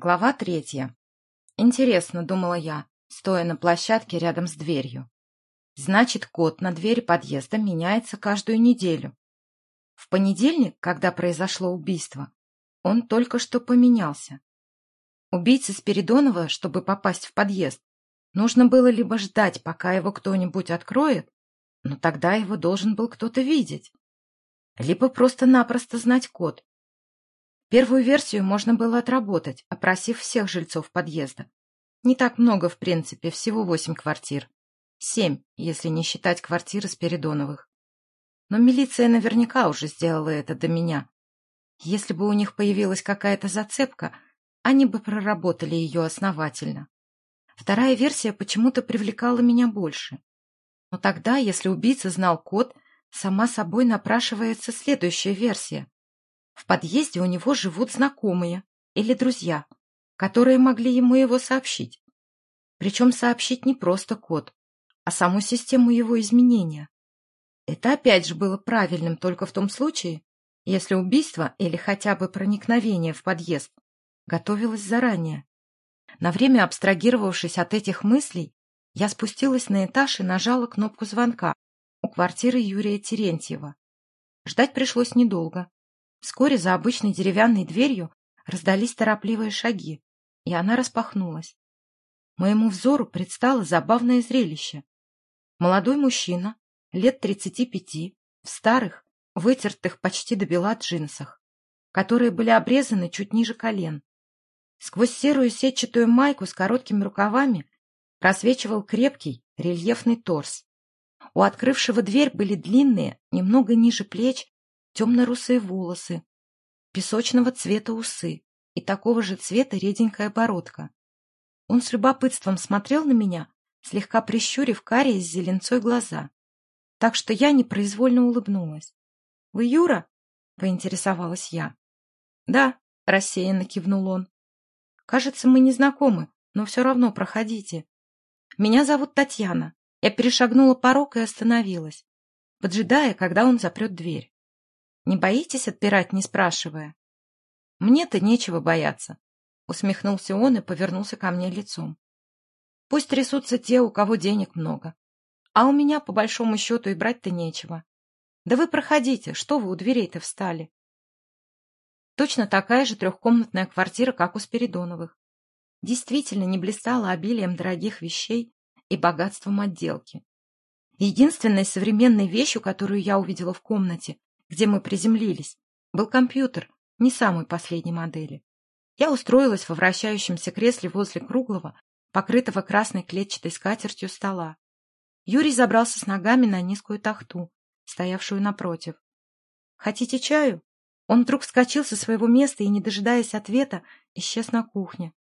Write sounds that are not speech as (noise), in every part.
Глава третья. Интересно, думала я, стоя на площадке рядом с дверью. Значит, код на двери подъезда меняется каждую неделю. В понедельник, когда произошло убийство, он только что поменялся. Убийце Спиридонова, чтобы попасть в подъезд, нужно было либо ждать, пока его кто-нибудь откроет, но тогда его должен был кто-то видеть, либо просто-напросто знать код, Первую версию можно было отработать, опросив всех жильцов подъезда. Не так много, в принципе, всего восемь квартир. Семь, если не считать квартиры Спиридоновых. Но милиция наверняка уже сделала это до меня. Если бы у них появилась какая-то зацепка, они бы проработали ее основательно. Вторая версия почему-то привлекала меня больше. Но тогда, если убийца знал код, сама собой напрашивается следующая версия. В подъезде у него живут знакомые или друзья, которые могли ему его сообщить. Причем сообщить не просто код, а саму систему его изменения. Это опять же было правильным только в том случае, если убийство или хотя бы проникновение в подъезд готовилось заранее. На время абстрагировавшись от этих мыслей, я спустилась на этаж и нажала кнопку звонка у квартиры Юрия Терентьева. Ждать пришлось недолго. Вскоре за обычной деревянной дверью раздались торопливые шаги, и она распахнулась. Моему взору предстало забавное зрелище. Молодой мужчина, лет тридцати пяти, в старых, вытертых почти до бела джинсах, которые были обрезаны чуть ниже колен. Сквозь серую сетчатую майку с короткими рукавами просвечивал крепкий рельефный торс. У открывшего дверь были длинные, немного ниже плеч, темно-русые волосы, песочного цвета усы и такого же цвета реденькая бородка. Он с любопытством смотрел на меня, слегка прищурив карие с зеленцой глаза, так что я непроизвольно улыбнулась. — Вы Юра? — поинтересовалась я. — Да, — рассеянно кивнул он. — Кажется, мы не знакомы, но все равно проходите. Меня зовут Татьяна. Я перешагнула порог и остановилась, поджидая, когда он запрет дверь. Не боитесь отпирать, не спрашивая? Мне-то нечего бояться. Усмехнулся он и повернулся ко мне лицом. Пусть трясутся те, у кого денег много. А у меня, по большому счету, и брать-то нечего. Да вы проходите, что вы у дверей-то встали? Точно такая же трехкомнатная квартира, как у Спиридоновых. Действительно не блистала обилием дорогих вещей и богатством отделки. Единственной современной вещью, которую я увидела в комнате, где мы приземлились, был компьютер не самой последней модели. Я устроилась во вращающемся кресле возле круглого, покрытого красной клетчатой скатертью стола. Юрий забрался с ногами на низкую тахту, стоявшую напротив. «Хотите чаю?» Он вдруг вскочил со своего места и, не дожидаясь ответа, исчез на кухне.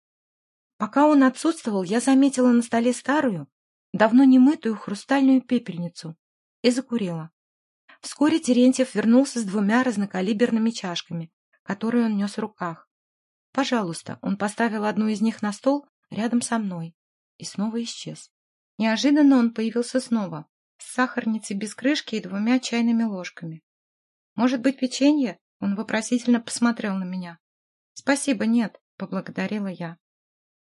Пока он отсутствовал, я заметила на столе старую, давно немытую хрустальную пепельницу и закурила. Вскоре Терентьев вернулся с двумя разнокалиберными чашками, которые он нес в руках. «Пожалуйста», он поставил одну из них на стол рядом со мной и снова исчез. Неожиданно он появился снова, с сахарницей без крышки и двумя чайными ложками. «Может быть, печенье?» Он вопросительно посмотрел на меня. «Спасибо, нет», — поблагодарила я.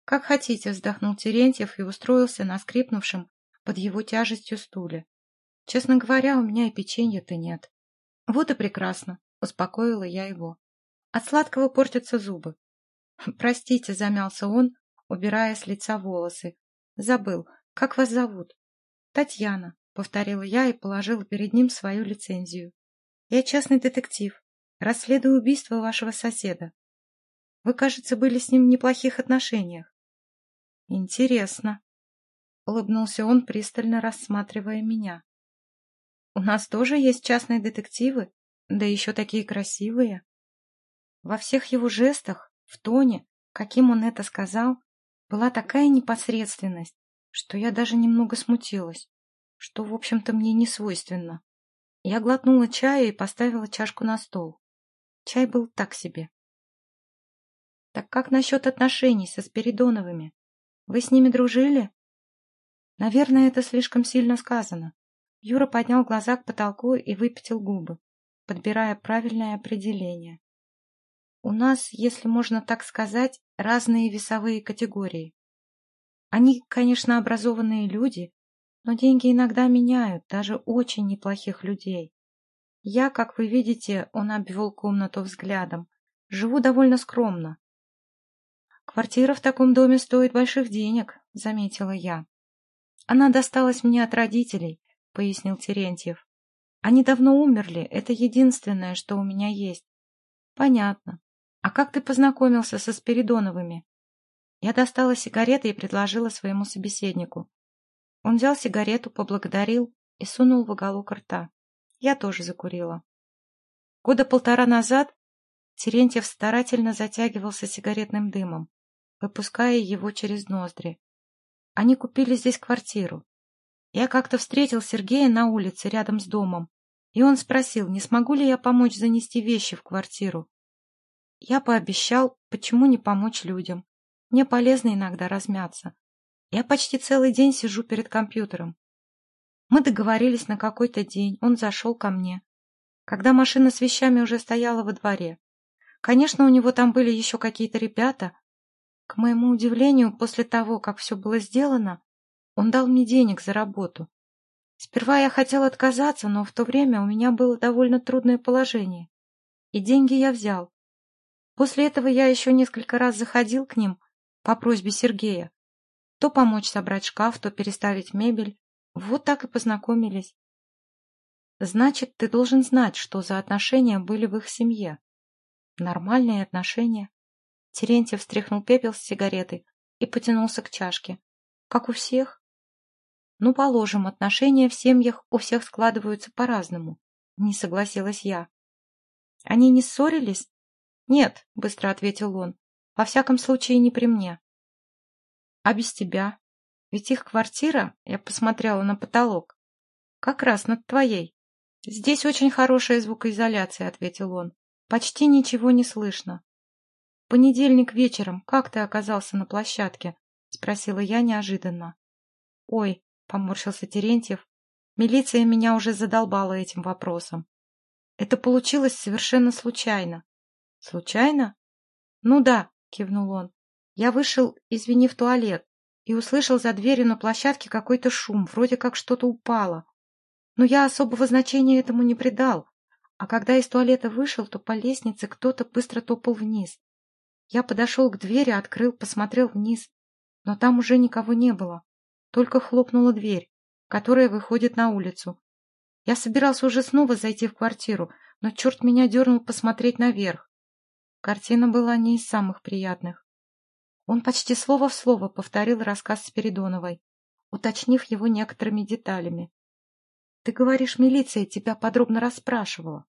«Как хотите», — вздохнул Терентьев и устроился на скрипнувшем под его тяжестью стуле. Честно говоря, у меня и печенья-то нет. Вот и прекрасно, успокоила я его. От сладкого портятся зубы. (laughs) Простите, замялся он, убирая с лица волосы. Забыл, как вас зовут? Татьяна, повторила я и положила перед ним свою лицензию. Я частный детектив. Расследую убийство вашего соседа. Вы, кажется, были с ним в неплохих отношениях. Интересно. Улыбнулся он, пристально рассматривая меня. У нас тоже есть частные детективы, да еще такие красивые. Во всех его жестах, в тоне, каким он это сказал, была такая непосредственность, что я даже немного смутилась, что, в общем-то, мне не свойственно. Я глотнула чая и поставила чашку на стол. Чай был так себе. Так как насчет отношений со Спиридоновыми? Вы с ними дружили? Наверное, это слишком сильно сказано. Юра поднял глаза к потолку и выпятил губы, подбирая правильное определение. У нас, если можно так сказать, разные весовые категории. Они, конечно, образованные люди, но деньги иногда меняют даже очень неплохих людей. Я, как вы видите, он обвел комнату взглядом, живу довольно скромно. Квартира в таком доме стоит больших денег, заметила я. Она досталась мне от родителей, пояснил Терентьев. Они давно умерли, это единственное, что у меня есть. Понятно. А как ты познакомился со Спиридоновыми? Я достала сигареты и предложила своему собеседнику. Он взял сигарету, поблагодарил и сунул в уголок рта. Я тоже закурила. Года полтора назад Терентьев старательно затягивался сигаретным дымом, выпуская его через ноздри. Они купили здесь квартиру. Я как-то встретил Сергея на улице рядом с домом, и он спросил, не смогу ли я помочь занести вещи в квартиру. Я пообещал, почему не помочь людям. Мне полезно иногда размяться. Я почти целый день сижу перед компьютером. Мы договорились на какой-то день, он зашел ко мне. Когда машина с вещами уже стояла во дворе. Конечно, у него там были еще какие-то ребята. К моему удивлению, после того, как все было сделано, он дал мне денег за работу. Сперва я хотел отказаться, но в то время у меня было довольно трудное положение. И деньги я взял. После этого я еще несколько раз заходил к ним по просьбе Сергея. То помочь собрать шкаф, то переставить мебель. Вот так и познакомились. Значит, ты должен знать, что за отношения были в их семье. Нормальные отношения. Терентьев встряхнул пепел с сигаретой и потянулся к чашке. Как у всех. Ну, положим, отношения в семьях у всех складываются по-разному. Не согласилась я. Они не ссорились? Нет, быстро ответил он. Во всяком случае, не при мне. А без тебя? Ведь их квартира, я посмотрела на потолок, как раз над твоей. Здесь очень хорошая звукоизоляция, ответил он. Почти ничего не слышно. понедельник вечером как ты оказался на площадке? Спросила я неожиданно. Ой, поморщился Терентьев, милиция меня уже задолбала этим вопросом. Это получилось совершенно случайно. Случайно? Ну да, кивнул он. Я вышел, извини, в туалет и услышал за дверью на площадке какой-то шум, вроде как что-то упало. Но я особого значения этому не придал, а когда из туалета вышел, то по лестнице кто-то быстро топал вниз. Я подошел к двери, открыл, посмотрел вниз, но там уже никого не было, только хлопнула дверь, которая выходит на улицу. Я собирался уже снова зайти в квартиру, но черт меня дернул посмотреть наверх. Картина была не из самых приятных. Он почти слово в слово повторил рассказ Спиридоновой, уточнив его некоторыми деталями. — Ты говоришь, милиция тебя подробно расспрашивала.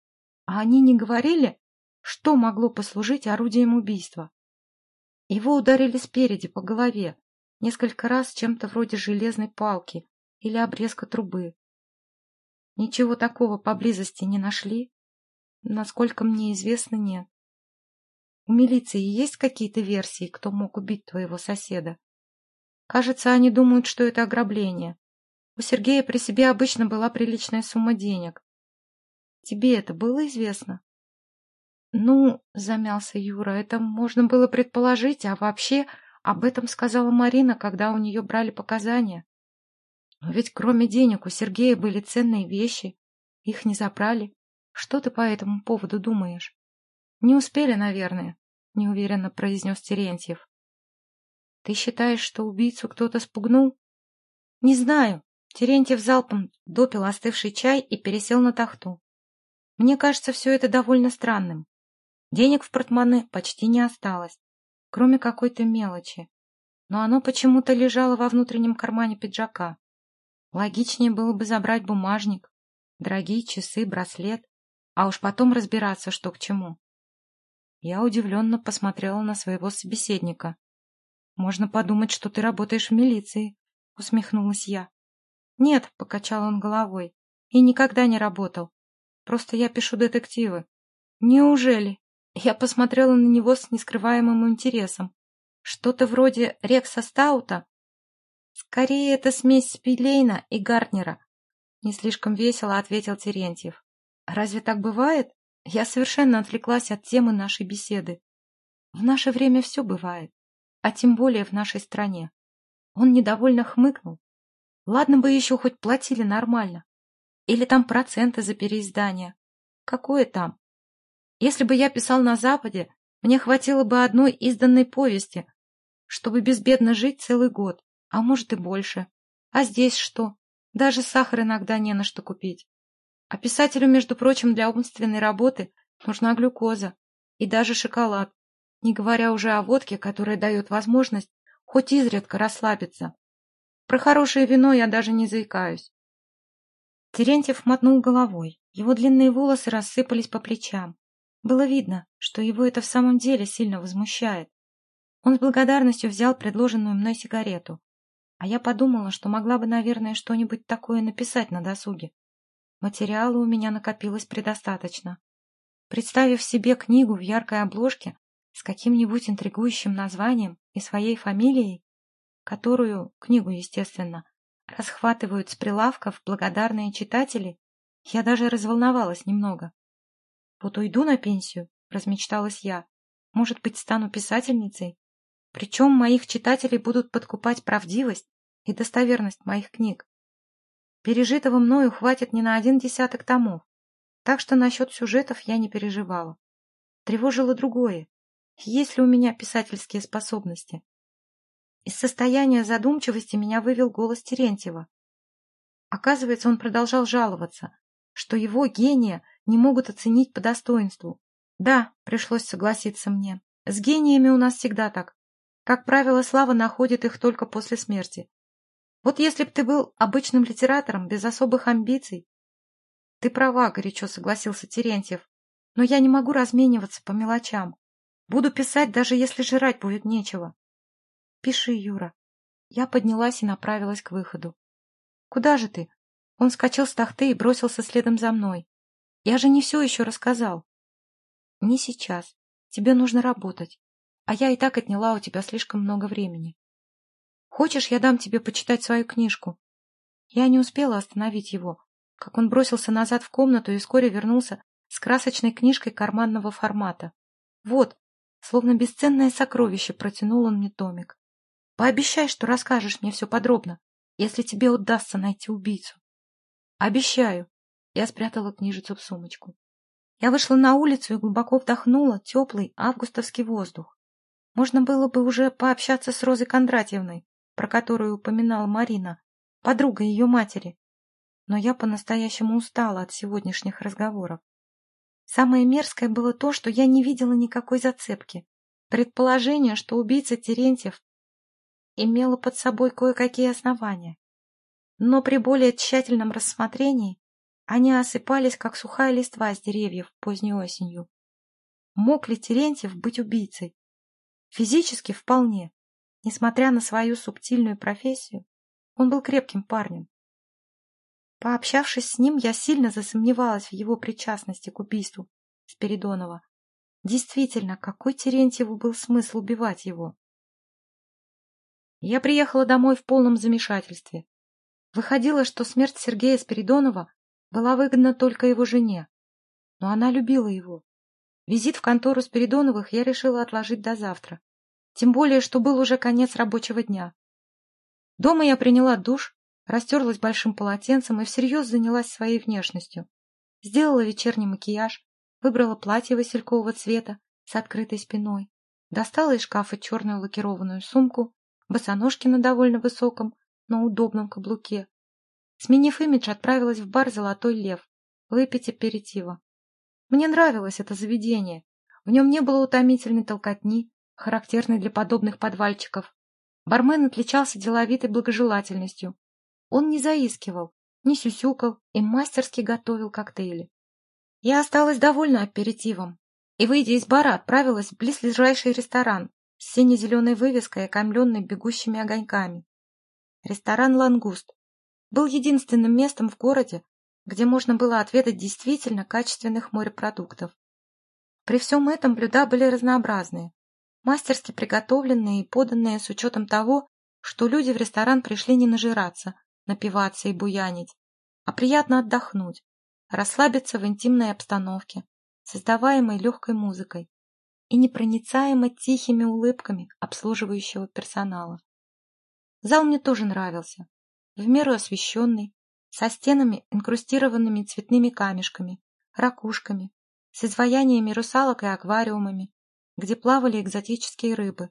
А они не говорили, что могло послужить орудием убийства? Его ударили спереди, по голове, несколько раз чем-то вроде железной палки или обрезка трубы. Ничего такого поблизости не нашли? Насколько мне известно, нет. У милиции есть какие-то версии, кто мог убить твоего соседа? Кажется, они думают, что это ограбление. У Сергея при себе обычно была приличная сумма денег. Тебе это было известно? Ну, замялся Юра, это можно было предположить, а вообще об этом сказала Марина, когда у нее брали показания. Но ведь кроме денег у Сергея были ценные вещи. Их не забрали. Что ты по этому поводу думаешь? Не успели, наверное. — неуверенно произнес Терентьев. — Ты считаешь, что убийцу кто-то спугнул? — Не знаю. Терентьев залпом допил остывший чай и пересел на тахту. Мне кажется, все это довольно странным. Денег в портмоне почти не осталось, кроме какой-то мелочи. Но оно почему-то лежало во внутреннем кармане пиджака. Логичнее было бы забрать бумажник, дорогие часы, браслет, а уж потом разбираться, что к чему. Я удивленно посмотрела на своего собеседника. «Можно подумать, что ты работаешь в милиции», — усмехнулась я. «Нет», — покачал он головой, — «и никогда не работал. Просто я пишу детективы». «Неужели?» Я посмотрела на него с нескрываемым интересом. «Что-то вроде Рекса Стаута?» «Скорее, это смесь Спилейна и Гартнера», — не слишком весело ответил Терентьев. «Разве так бывает?» Я совершенно отвлеклась от темы нашей беседы. В наше время все бывает, а тем более в нашей стране. Он недовольно хмыкнул. Ладно бы еще хоть платили нормально. Или там проценты за переиздание. Какое там? Если бы я писал на Западе, мне хватило бы одной изданной повести, чтобы безбедно жить целый год, а может и больше. А здесь что? Даже сахар иногда не на что купить. А писателю, между прочим, для умственной работы нужна глюкоза и даже шоколад, не говоря уже о водке, которая дает возможность хоть изредка расслабиться. Про хорошее вино я даже не заикаюсь. Терентьев мотнул головой. Его длинные волосы рассыпались по плечам. Было видно, что его это в самом деле сильно возмущает. Он с благодарностью взял предложенную мной сигарету. А я подумала, что могла бы, наверное, что-нибудь такое написать на досуге. Материала у меня накопилось предостаточно. Представив себе книгу в яркой обложке с каким-нибудь интригующим названием и своей фамилией, которую, книгу, естественно, расхватывают с прилавков благодарные читатели, я даже разволновалась немного. Вот уйду на пенсию, размечталась я. Может быть, стану писательницей? Причем моих читателей будут подкупать правдивость и достоверность моих книг. Пережитого мною хватит не на один десяток томов, так что насчет сюжетов я не переживала. Тревожило другое. Есть ли у меня писательские способности? Из состояния задумчивости меня вывел голос Терентьева. Оказывается, он продолжал жаловаться, что его гения не могут оценить по достоинству. Да, пришлось согласиться мне. С гениями у нас всегда так. Как правило, слава находит их только после смерти. Вот если б ты был обычным литератором, без особых амбиций... Ты права, горячо согласился Терентьев, но я не могу размениваться по мелочам. Буду писать, даже если жрать будет нечего. Пиши, Юра. Я поднялась и направилась к выходу. Куда же ты? Он скачал с тахты и бросился следом за мной. Я же не все еще рассказал. Не сейчас. Тебе нужно работать а я и так отняла у тебя слишком много времени. Хочешь, я дам тебе почитать свою книжку? Я не успела остановить его, как он бросился назад в комнату и вскоре вернулся с красочной книжкой карманного формата. Вот, словно бесценное сокровище, протянул он мне томик. Пообещай, что расскажешь мне все подробно, если тебе удастся найти убийцу. Обещаю. Я спрятала книжицу в сумочку. Я вышла на улицу и глубоко вдохнула теплый августовский воздух. Можно было бы уже пообщаться с Розой Кондратьевной, про которую упоминала Марина, подруга ее матери. Но я по-настоящему устала от сегодняшних разговоров. Самое мерзкое было то, что я не видела никакой зацепки. Предположение, что убийца Терентьев имело под собой кое-какие основания. Но при более тщательном рассмотрении они осыпались, как сухая листва с деревьев поздней осенью. Мог ли Терентьев быть убийцей? Физически вполне. Несмотря на свою субтильную профессию, он был крепким парнем. Пообщавшись с ним, я сильно засомневалась в его причастности к убийству Спиридонова. Действительно, какой Терентьеву был смысл убивать его? Я приехала домой в полном замешательстве. Выходило, что смерть Сергея Спиридонова была выгодна только его жене. Но она любила его Визит в контору Спиридоновых я решила отложить до завтра. Тем более, что был уже конец рабочего дня. Дома я приняла душ, растерлась большим полотенцем и всерьез занялась своей внешностью. Сделала вечерний макияж, выбрала платье василькового цвета с открытой спиной, достала из шкафа черную лакированную сумку, босоножки на довольно высоком, но удобном каблуке. Сменив имидж, отправилась в бар «Золотой лев» выпить аперитива. Мне нравилось это заведение. В нем не было утомительной толкотни, характерной для подобных подвальчиков. Бармен отличался деловитой благожелательностью. Он не заискивал, не сюсюкал и мастерски готовил коктейли. Я осталась довольна аперитивом и, выйдя из бара, отправилась в близлежащий ресторан с сине-зеленой вывеской, окаймленной бегущими огоньками. Ресторан «Лангуст» был единственным местом в городе, где можно было отведать действительно качественных морепродуктов. При всем этом блюда были разнообразные, мастерски приготовленные и поданные с учетом того, что люди в ресторан пришли не нажираться, напиваться и буянить, а приятно отдохнуть, расслабиться в интимной обстановке, создаваемой легкой музыкой, и непроницаемо тихими улыбками обслуживающего персонала. Зал мне тоже нравился, в меру освещенный, со стенами, инкрустированными цветными камешками, ракушками, с изваяниями русалок и аквариумами, где плавали экзотические рыбы.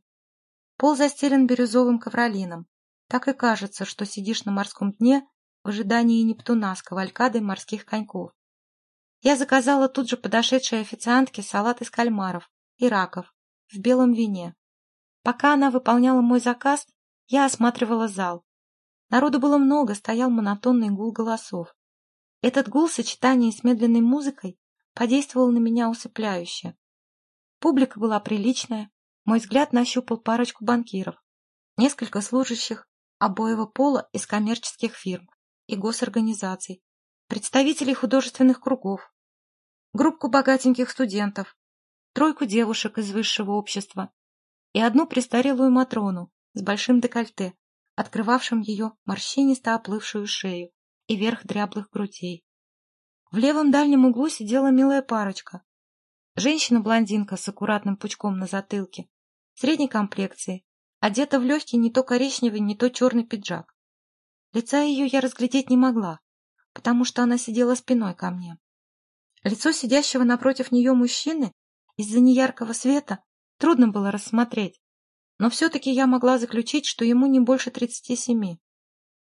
Пол застелен бирюзовым ковролином. Так и кажется, что сидишь на морском дне в ожидании Нептуна с кавалькадой морских коньков. Я заказала тут же подошедшей официантке салат из кальмаров и раков в белом вине. Пока она выполняла мой заказ, я осматривала зал. Народу было много, стоял монотонный гул голосов. Этот гул в сочетании с медленной музыкой подействовал на меня усыпляюще. Публика была приличная, мой взгляд нащупал парочку банкиров, несколько служащих обоего пола из коммерческих фирм и госорганизаций, представителей художественных кругов, группку богатеньких студентов, тройку девушек из высшего общества и одну престарелую Матрону с большим декольте, открывавшим ее морщинисто оплывшую шею и верх дряблых грудей. В левом дальнем углу сидела милая парочка. Женщина-блондинка с аккуратным пучком на затылке, средней комплекции, одета в легкий не то коричневый, не то черный пиджак. Лица ее я разглядеть не могла, потому что она сидела спиной ко мне. Лицо сидящего напротив нее мужчины из-за неяркого света трудно было рассмотреть, но все-таки я могла заключить, что ему не больше тридцати семи.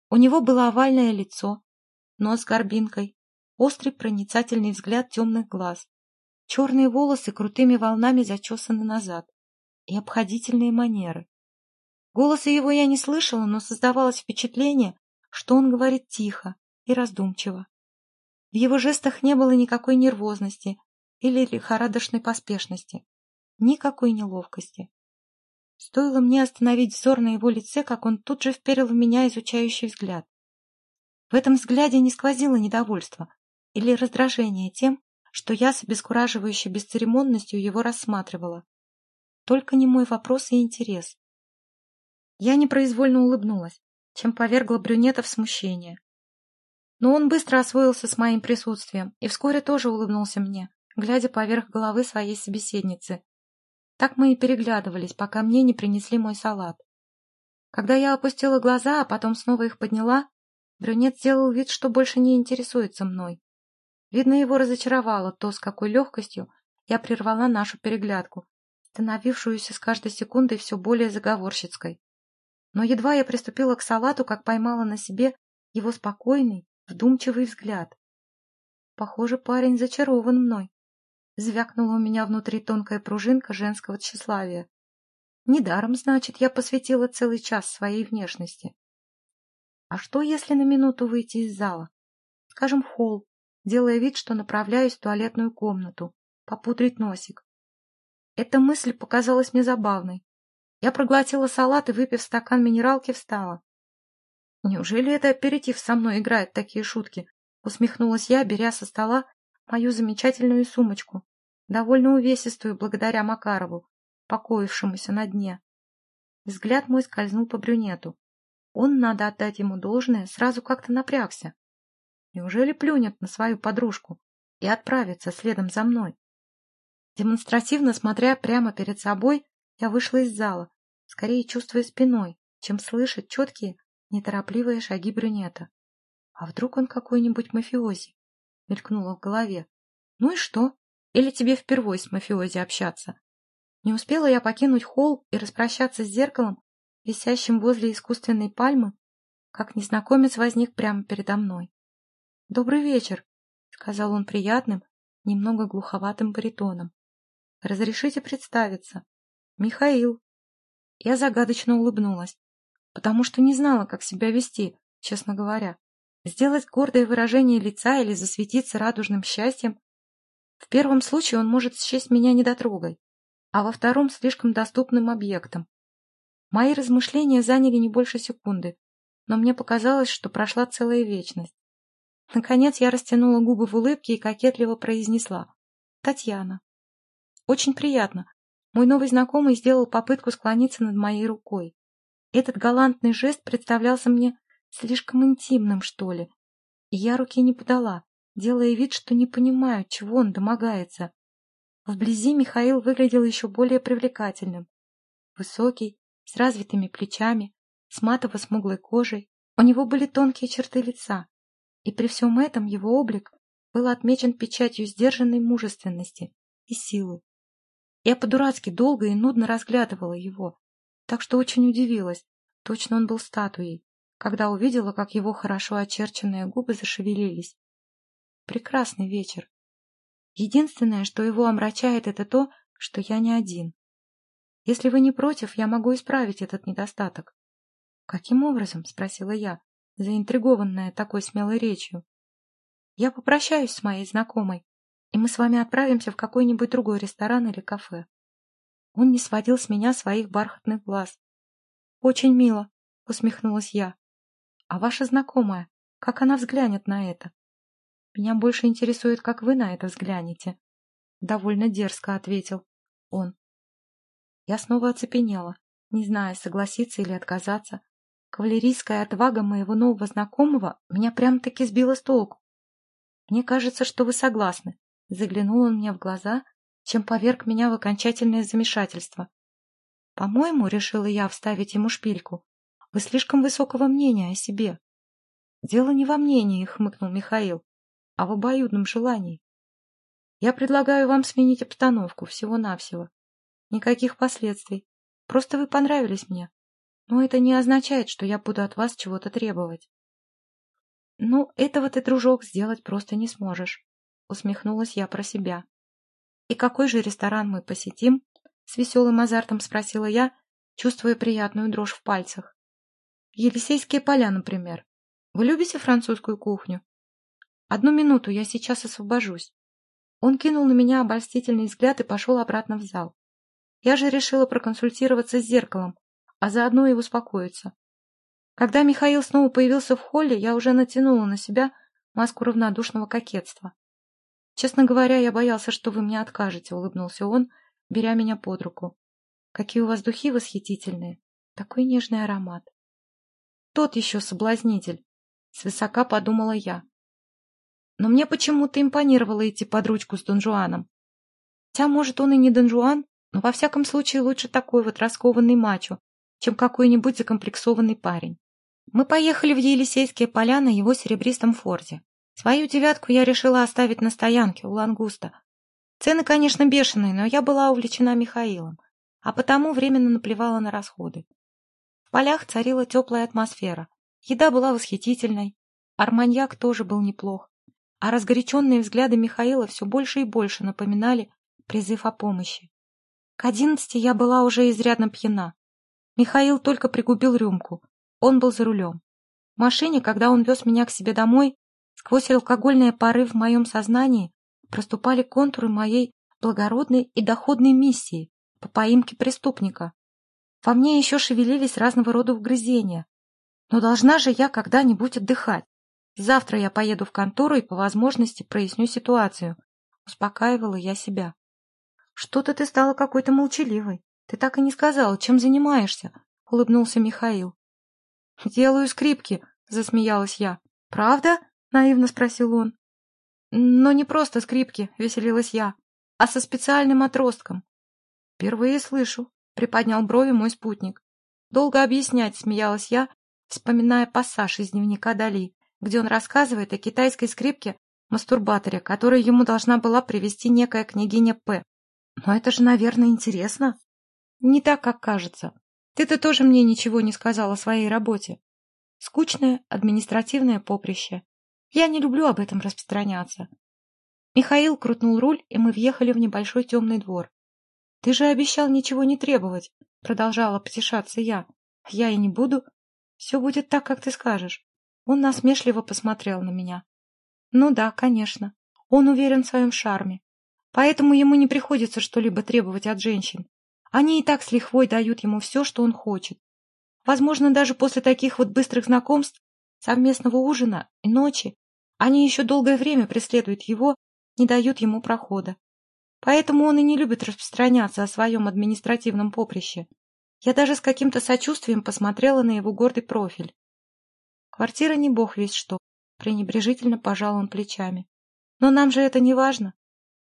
У него было овальное лицо, нос с горбинкой, острый проницательный взгляд темных глаз, черные волосы крутыми волнами зачесаны назад и обходительные манеры. Голоса его я не слышала, но создавалось впечатление, что он говорит тихо и раздумчиво. В его жестах не было никакой нервозности или лихорадочной поспешности, никакой неловкости. Стоило мне остановить взор на его лице, как он тут же вперил в меня изучающий взгляд. В этом взгляде не сквозило недовольство или раздражение тем, что я с обескураживающей бесцеремонностью его рассматривала. Только не мой вопрос и интерес. Я непроизвольно улыбнулась, чем повергла брюнета в смущение. Но он быстро освоился с моим присутствием и вскоре тоже улыбнулся мне, глядя поверх головы своей собеседницы, так мы и переглядывались, пока мне не принесли мой салат. Когда я опустила глаза, а потом снова их подняла, брюнет сделал вид, что больше не интересуется мной. Видно, его разочаровало то, с какой легкостью я прервала нашу переглядку, становившуюся с каждой секундой все более заговорщицкой. Но едва я приступила к салату, как поймала на себе его спокойный, вдумчивый взгляд. Похоже, парень зачарован мной. Звякнула у меня внутри тонкая пружинка женского тщеславия. Недаром, значит, я посвятила целый час своей внешности. А что, если на минуту выйти из зала? Скажем, холл, делая вид, что направляюсь в туалетную комнату, попудрить носик. Эта мысль показалась мне забавной. Я проглотила салат и, выпив стакан минералки, встала. Неужели это аперитив со мной играет такие шутки? Усмехнулась я, беря со стола мою замечательную сумочку, довольно увесистую благодаря Макарову, покоившемуся на дне. Взгляд мой скользнул по брюнету. Он, надо отдать ему должное, сразу как-то напрягся. Неужели плюнет на свою подружку и отправится следом за мной? Демонстративно смотря прямо перед собой, я вышла из зала, скорее чувствуя спиной, чем слышать четкие, неторопливые шаги брюнета. А вдруг он какой-нибудь мафиози? Мелькнуло в голове. Ну и что? Или тебе впервой с мафиози общаться? Не успела я покинуть холл и распрощаться с зеркалом, висящим возле искусственной пальмы, как незнакомец возник прямо передо мной. — Добрый вечер, — сказал он приятным, немного глуховатым баритоном. — Разрешите представиться? — Михаил. Я загадочно улыбнулась, потому что не знала, как себя вести, честно говоря. Сделать гордое выражение лица или засветиться радужным счастьем в первом случае он может счесть меня недотрогой, а во втором — слишком доступным объектом. Мои размышления заняли не больше секунды, но мне показалось, что прошла целая вечность. Наконец я растянула губы в улыбке и кокетливо произнесла. «Татьяна». «Очень приятно. Мой новый знакомый сделал попытку склониться над моей рукой. Этот галантный жест представлялся мне слишком интимным, что ли, и я руки не подала делая вид, что не понимаю, чего он домогается. Вблизи Михаил выглядел еще более привлекательным. Высокий, с развитыми плечами, с матово-смуглой кожей. У него были тонкие черты лица, и при всем этом его облик был отмечен печатью сдержанной мужественности и силы. Я по-дурацки долго и нудно разглядывала его, так что очень удивилась, точно он был статуей, когда увидела, как его хорошо очерченные губы зашевелились. Прекрасный вечер. Единственное, что его омрачает, это то, что я не один. Если вы не против, я могу исправить этот недостаток. «Каким образом?» — спросила я, заинтригованная такой смелой речью. «Я попрощаюсь с моей знакомой, и мы с вами отправимся в какой-нибудь другой ресторан или кафе». Он не сводил с меня своих бархатных глаз. «Очень мило», — усмехнулась я. «А ваша знакомая, как она взглянет на это?» «Меня больше интересует, как вы на это взглянете». Довольно дерзко ответил он. Я снова оцепенела, не зная, согласиться или отказаться. Кавалерийская отвага моего нового знакомого меня прям-таки сбила с толку. «Мне кажется, что вы согласны», — заглянул он мне в глаза, чем поверг меня в окончательное замешательство. «По-моему, — решила я вставить ему шпильку, — вы слишком высокого мнения о себе». «Дело не во мнении», — хмыкнул Михаил, — «а в обоюдном желании. Я предлагаю вам сменить обстановку всего-навсего. Никаких последствий. Просто вы понравились мне. Но это не означает, что я буду от вас чего-то требовать. Ну, этого ты, дружок, сделать просто не сможешь. Усмехнулась я про себя. И какой же ресторан мы посетим? С веселым азартом спросила я, чувствуя приятную дрожь в пальцах. Елисейские поля, например. Вы любите французскую кухню? Одну минуту, я сейчас освобожусь. Он кинул на меня обольстительный взгляд и пошел обратно в зал. Я же решила проконсультироваться с зеркалом, а заодно и успокоиться. Когда Михаил снова появился в холле, я уже натянула на себя маску равнодушного кокетства. «Честно говоря, я боялся, что вы мне откажете», — улыбнулся он, беря меня под руку. «Какие у вас духи восхитительные! Такой нежный аромат!» «Тот еще соблазнитель!» — свысока подумала я. Но мне почему-то импонировало идти под ручку с Дон Жуаном. Хотя, может, он и не Дон Жуан, но во всяком случае лучше такой вот раскованный мачо, чем какой-нибудь закомплексованный парень. Мы поехали в Елисейские поля на его серебристом форде. Свою девятку я решила оставить на стоянке у Лангуста. Цены, конечно, бешеные, но я была увлечена Михаилом, а потому временно наплевала на расходы. Полях царила теплая атмосфера. Еда была восхитительной, арманьяк тоже был неплох, а разгоряченные взгляды Михаила все больше и больше напоминали призыв о помощи. К одиннадцати я была уже изрядно пьяна. Михаил только пригубил рюмку. Он был за рулем. В машине, когда он вез меня к себе домой, сквозь алкогольные пары в моем сознании проступали контуры моей благородной и доходной миссии по поимке преступника. Во мне еще шевелились разного рода угрызения. Но должна же я когда-нибудь отдыхать. Завтра я поеду в контору и по возможности проясню ситуацию. Успокаивала я себя. Что-то ты стала какой-то молчаливой. Ты так и не сказала, чем занимаешься, — улыбнулся Михаил. — Делаю скрипки, — засмеялась я. — Правда? — наивно спросил он. — Но не просто скрипки, — веселилась я, — а со специальным отростком. — Впервые слышу, — приподнял брови мой спутник. Долго объяснять, — смеялась я, вспоминая пассаж из дневника Дали, где он рассказывает о китайской скрипке-мастурбаторе, которую ему должна была привести некая княгиня П. Но это же, наверное, интересно. Не так, как кажется. Ты-то тоже мне ничего не сказал о своей работе. Скучное административное поприще. Я не люблю об этом распространяться. Михаил крутнул руль, и мы въехали в небольшой темный двор. — Ты же обещал ничего не требовать, — продолжала потешаться я. — Я и не буду. Все будет так, как ты скажешь. Он насмешливо посмотрел на меня. — Ну да, конечно. Он уверен в своем шарме. Поэтому ему не приходится что-либо требовать от женщин. Они и так с лихвой дают ему все, что он хочет. Возможно, даже после таких вот быстрых знакомств, совместного ужина и ночи, они еще долгое время преследуют его, не дают ему прохода. Поэтому он и не любит распространяться о своем административном поприще. Я даже с каким-то сочувствием посмотрела на его гордый профиль. Квартира не бог весь что, пренебрежительно пожал он плечами. Но нам же это не важно.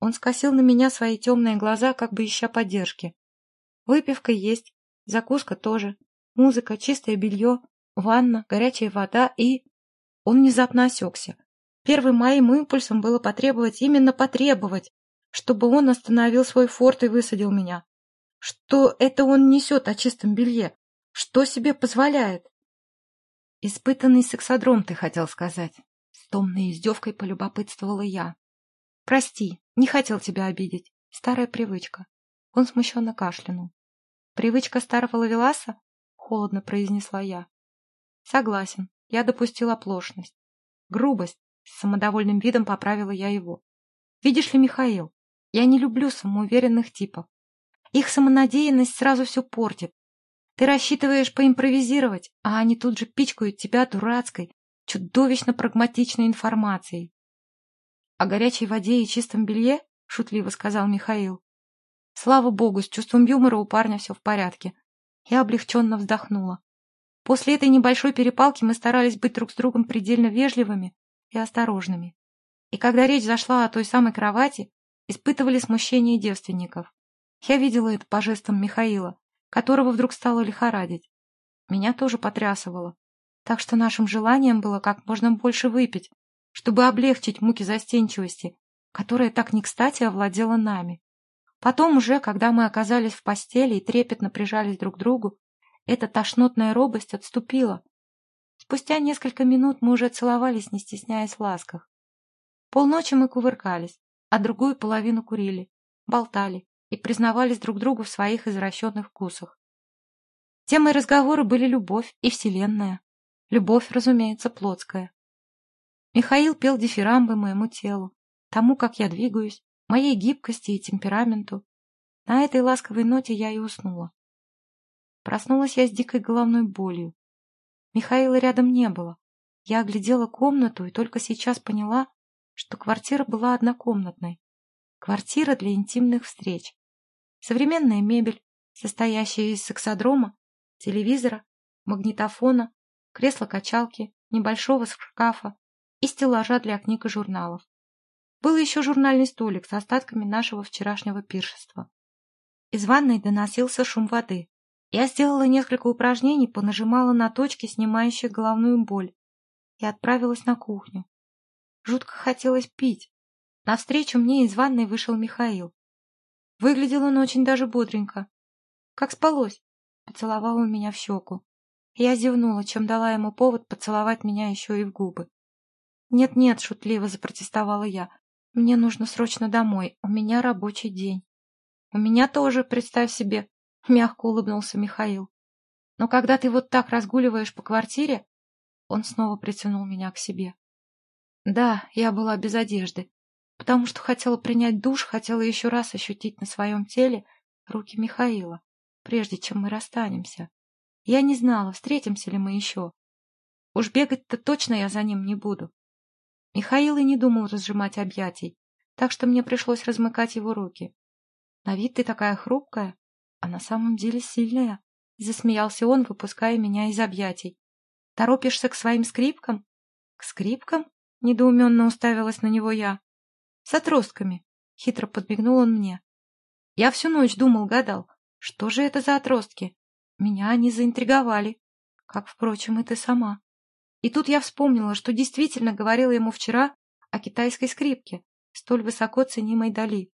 Он скосил на меня свои темные глаза, как бы ища поддержки. Выпивка есть, закуска тоже, музыка, чистое белье, ванна, горячая вода и... Он внезапно осекся. Первым моим импульсом было потребовать, именно потребовать, чтобы он остановил свой форт и высадил меня. Что это он несет о чистом белье? Что себе позволяет? Испытанный сексодром, ты хотел сказать. С томной издевкой полюбопытствовала я. Прости, не хотел тебя обидеть. Старая привычка. Он смущенно кашлянул. Привычка старого лавеласа? Холодно произнесла я. Согласен, я допустил оплошность. Грубость. С самодовольным видом поправила я его. Видишь ли, Михаил, я не люблю самоуверенных типов. Их самонадеянность сразу все портит. Ты рассчитываешь поимпровизировать, а они тут же пичкают тебя дурацкой, чудовищно прагматичной информацией. — О горячей воде и чистом белье? — шутливо сказал Михаил. Слава богу, с чувством юмора у парня все в порядке. Я облегченно вздохнула. После этой небольшой перепалки мы старались быть друг с другом предельно вежливыми и осторожными. И когда речь зашла о той самой кровати, испытывали смущение девственников. Я видела это по жестам Михаила, которого вдруг стало лихорадить. Меня тоже потрясывало. Так что нашим желанием было как можно больше выпить, чтобы облегчить муки застенчивости, которая так не кстати овладела нами. Потом уже, когда мы оказались в постели и трепетно прижались друг к другу, эта тошнотная робость отступила. Спустя несколько минут мы уже целовались, не стесняясь в ласках. Полночи мы кувыркались, а другую половину курили, болтали, и признавались друг другу в своих извращенных вкусах. Темой разговора были любовь и вселенная. Любовь, разумеется, плотская. Михаил пел дифирамбы моему телу, тому, как я двигаюсь, моей гибкости и темпераменту. На этой ласковой ноте я и уснула. Проснулась я с дикой головной болью. Михаила рядом не было. Я оглядела комнату и только сейчас поняла, что квартира была однокомнатной. Квартира для интимных встреч. Современная мебель, состоящая из сексодрома, телевизора, магнитофона, кресла-качалки, небольшого шкафа и стеллажа для книг и журналов. Был еще журнальный столик с остатками нашего вчерашнего пиршества. Из ванной доносился шум воды. Я сделала несколько упражнений, понажимала на точки, снимающие головную боль, и отправилась на кухню. Жутко хотелось пить. Навстречу мне из ванной вышел Михаил. Выглядел он очень даже бодренько. «Как спалось?» — поцеловал он меня в щеку. Я зевнула, чем дала ему повод поцеловать меня еще и в губы. «Нет-нет», — шутливо запротестовала я. «Мне нужно срочно домой. У меня рабочий день». «У меня тоже, представь себе», — мягко улыбнулся Михаил. «Но когда ты вот так разгуливаешь по квартире...» Он снова притянул меня к себе. Да, я была без одежды, потому что хотела принять душ, хотела еще раз ощутить на своем теле руки Михаила, прежде чем мы расстанемся. Я не знала, встретимся ли мы еще. Уж бегать-то точно я за ним не буду. Михаил и не думал разжимать объятий, так что мне пришлось размыкать его руки. На вид ты такая хрупкая, а на самом деле сильная, — засмеялся он, выпуская меня из объятий. Торопишься к своим скрипкам? К скрипкам? — недоуменно уставилась на него я. С отростками. Хитро подмигнул он мне. Я всю ночь думал, гадал, что же это за отростки? Меня они заинтриговали, как, впрочем, и ты сама. И тут я вспомнила, что действительно говорила ему вчера о китайской скрипке, столь высоко ценимой Дали.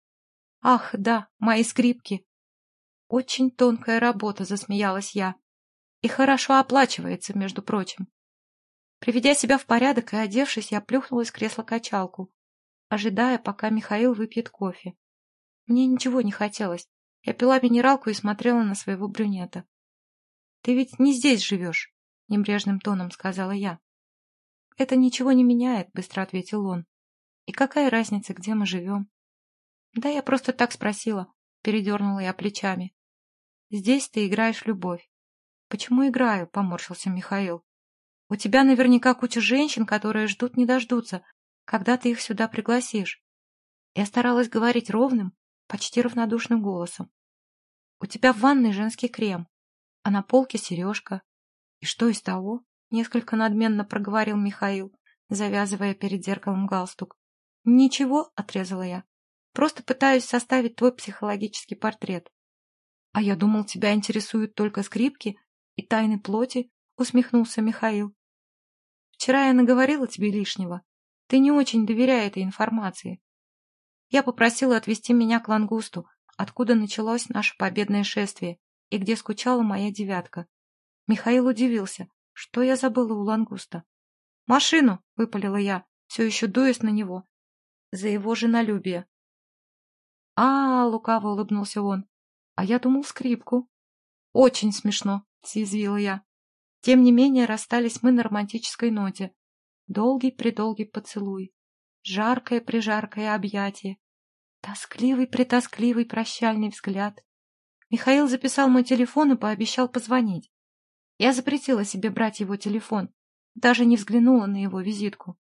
Ах, да, мои скрипки. Очень тонкая работа, засмеялась я. И хорошо оплачивается, между прочим. Приведя себя в порядок и одевшись, я плюхнулась в кресло-качалку, ожидая, пока Михаил выпьет кофе. Мне ничего не хотелось. Я пила минералку и смотрела на своего брюнета. — Ты ведь не здесь живешь, — небрежным тоном сказала я. — Это ничего не меняет, — быстро ответил он. — И какая разница, где мы живем? — Да я просто так спросила, — передернула я плечами. — Здесь ты играешь любовь. — Почему играю? — поморщился Михаил. — У тебя наверняка куча женщин, которые ждут не дождутся, когда ты их сюда пригласишь. Я старалась говорить ровным, почти равнодушным голосом. У тебя в ванной женский крем, а на полке сережка. И что из того? Несколько надменно проговорил Михаил, завязывая перед зеркалом галстук. Ничего, отрезала я. Просто пытаюсь составить твой психологический портрет. А я думал, тебя интересуют только скрипки и тайны плоти, усмехнулся Михаил. Вчера я наговорила тебе лишнего. Ты не очень доверяй этой информации. Я попросила отвезти меня к Лангусту, откуда началось наше победное шествие и где скучала моя девятка. Михаил удивился, что я забыла у Лангуста. «Машину!» — выпалила я, все еще дуясь на него. За его женолюбие. а, -а, -а лукаво улыбнулся он. «А я думал скрипку». «Очень смешно», — съязвила я. Тем не менее расстались мы на романтической ноте. Долгий-предолгий поцелуй, жаркое-прижаркое объятие, тоскливый-притоскливый прощальный взгляд. Михаил записал мой телефон и пообещал позвонить. Я запретила себе брать его телефон, даже не взглянула на его визитку.